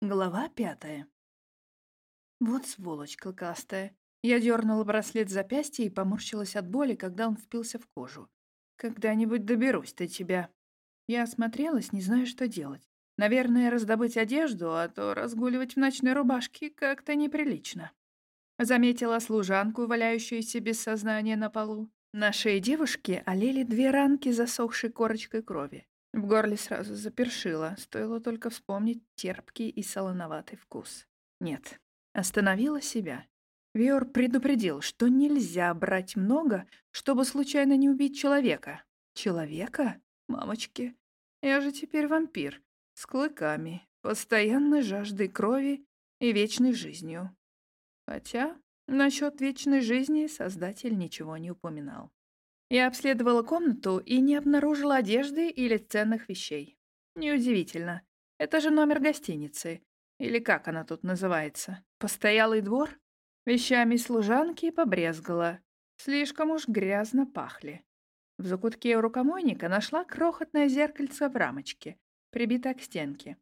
Глава пятая. Вот сволочь клыкастая. Я дернула браслет запястья и поморщилась от боли, когда он впился в кожу. «Когда-нибудь доберусь до тебя». Я осмотрелась, не зная, что делать. Наверное, раздобыть одежду, а то разгуливать в ночной рубашке как-то неприлично. Заметила служанку, валяющуюся без сознания на полу. На шее девушки олели две ранки засохшей корочкой крови. В горле сразу запершило, стоило только вспомнить терпкий и солоноватый вкус. Нет, остановила себя. Виор предупредил, что нельзя брать много, чтобы случайно не убить человека. Человека? Мамочки, я же теперь вампир. С клыками, постоянной жаждой крови и вечной жизнью. Хотя насчет вечной жизни Создатель ничего не упоминал. Я обследовала комнату и не обнаружила одежды или ценных вещей. Неудивительно. Это же номер гостиницы. Или как она тут называется? Постоялый двор? Вещами служанки побрезгала. Слишком уж грязно пахли. В закутке у рукомойника нашла крохотное зеркальце в рамочке, прибитое к стенке.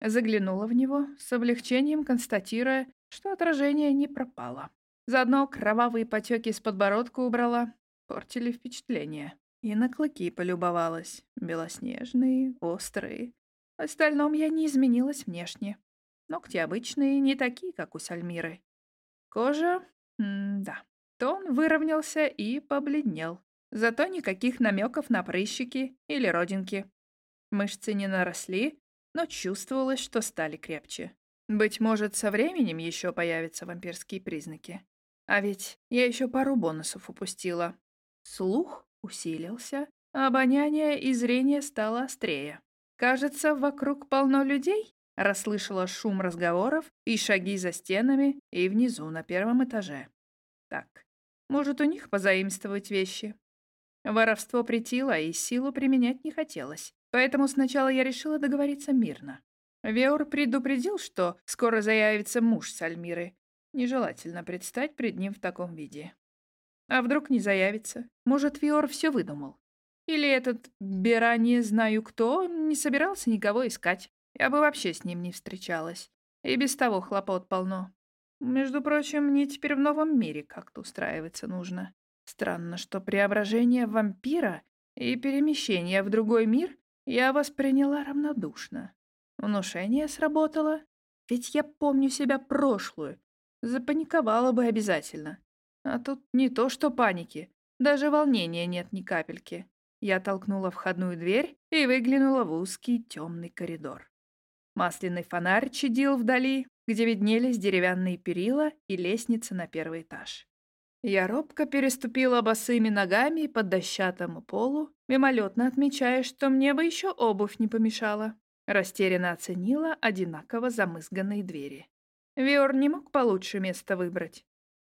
Заглянула в него, с облегчением констатируя, что отражение не пропало. Заодно кровавые потеки с подбородка убрала, портили впечатление. И на клыки полюбовалась. Белоснежные, острые. В остальном я не изменилась внешне. Ногти обычные, не такие, как у Сальмиры. Кожа... М да. Тон выровнялся и побледнел. Зато никаких намеков на прыщики или родинки. Мышцы не наросли, но чувствовалось, что стали крепче. Быть может, со временем еще появятся вампирские признаки. А ведь я еще пару бонусов упустила. Слух усилился, обоняние и зрение стало острее. Кажется, вокруг полно людей. Расслышала шум разговоров и шаги за стенами и внизу на первом этаже. Так, может, у них позаимствовать вещи? Воровство притило, и силу применять не хотелось. Поэтому сначала я решила договориться мирно. Веур предупредил, что скоро заявится муж Сальмиры. Нежелательно предстать пред ним в таком виде. А вдруг не заявится? Может, Виор все выдумал? Или этот Бера не знаю кто не собирался никого искать? Я бы вообще с ним не встречалась. И без того хлопот полно. Между прочим, мне теперь в новом мире как-то устраиваться нужно. Странно, что преображение вампира и перемещение в другой мир я восприняла равнодушно. Внушение сработало, ведь я помню себя прошлую. Запаниковала бы обязательно. А тут не то что паники, даже волнения нет ни капельки. Я толкнула входную дверь и выглянула в узкий темный коридор. Масляный фонарь чадил вдали, где виднелись деревянные перила и лестница на первый этаж. Я робко переступила босыми ногами по дощатому полу, мимолетно отмечая, что мне бы еще обувь не помешала. Растерянно оценила одинаково замызганные двери. Виор не мог получше место выбрать.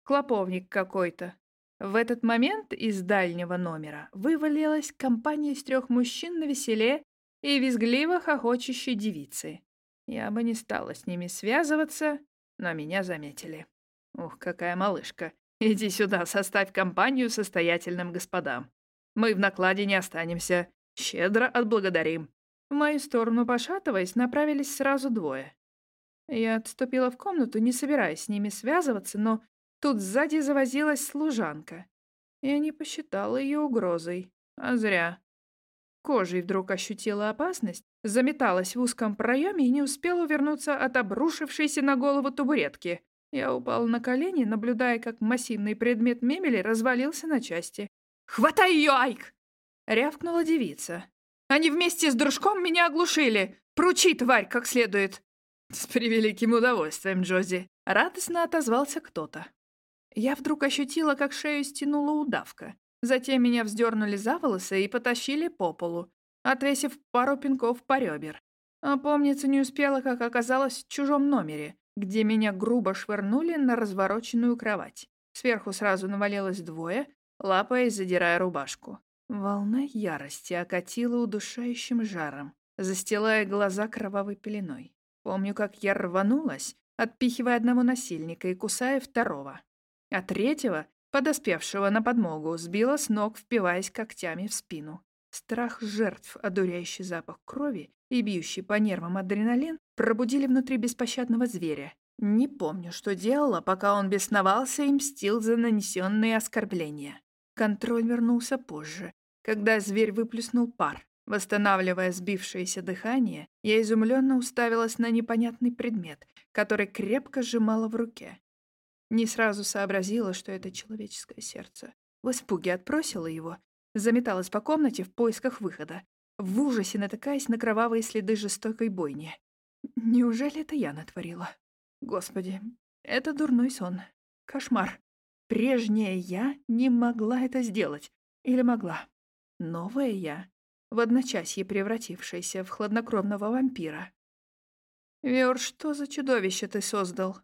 Клоповник какой-то. В этот момент из дальнего номера вывалилась компания из трех мужчин на веселе и визгливо хохочущей девицы. Я бы не стала с ними связываться, но меня заметили. Ух, какая малышка. Иди сюда, составь компанию состоятельным господам. Мы в накладе не останемся. Щедро отблагодарим. В мою сторону, пошатываясь, направились сразу двое. Я отступила в комнату, не собираясь с ними связываться, но Тут сзади завозилась служанка. Я не посчитала ее угрозой. А зря. Кожей вдруг ощутила опасность, заметалась в узком проеме и не успела увернуться от обрушившейся на голову табуретки. Я упал на колени, наблюдая, как массивный предмет мебели развалился на части. «Хватай ее, Айк!» — рявкнула девица. «Они вместе с дружком меня оглушили! Пручи, тварь, как следует!» «С превеликим удовольствием, Джози!» — радостно отозвался кто-то. Я вдруг ощутила, как шею стянула удавка. Затем меня вздернули за волосы и потащили по полу, отвесив пару пинков по ребер. Опомниться не успела, как оказалось в чужом номере, где меня грубо швырнули на развороченную кровать. Сверху сразу навалилось двое, лапаясь, задирая рубашку. Волна ярости окатила удушающим жаром, застилая глаза кровавой пеленой. Помню, как я рванулась, отпихивая одного насильника и кусая второго а третьего, подоспевшего на подмогу, сбила с ног, впиваясь когтями в спину. Страх жертв, одуряющий запах крови и бьющий по нервам адреналин пробудили внутри беспощадного зверя. Не помню, что делала, пока он бесновался и мстил за нанесенные оскорбления. Контроль вернулся позже, когда зверь выплюснул пар. Восстанавливая сбившееся дыхание, я изумленно уставилась на непонятный предмет, который крепко сжимала в руке. Не сразу сообразила, что это человеческое сердце. В испуге отбросила его, заметалась по комнате в поисках выхода, в ужасе натыкаясь на кровавые следы жестокой бойни. Неужели это я натворила? Господи, это дурной сон. Кошмар. Прежняя я не могла это сделать. Или могла. Новая я, в одночасье превратившаяся в хладнокровного вампира. «Вёр, что за чудовище ты создал?»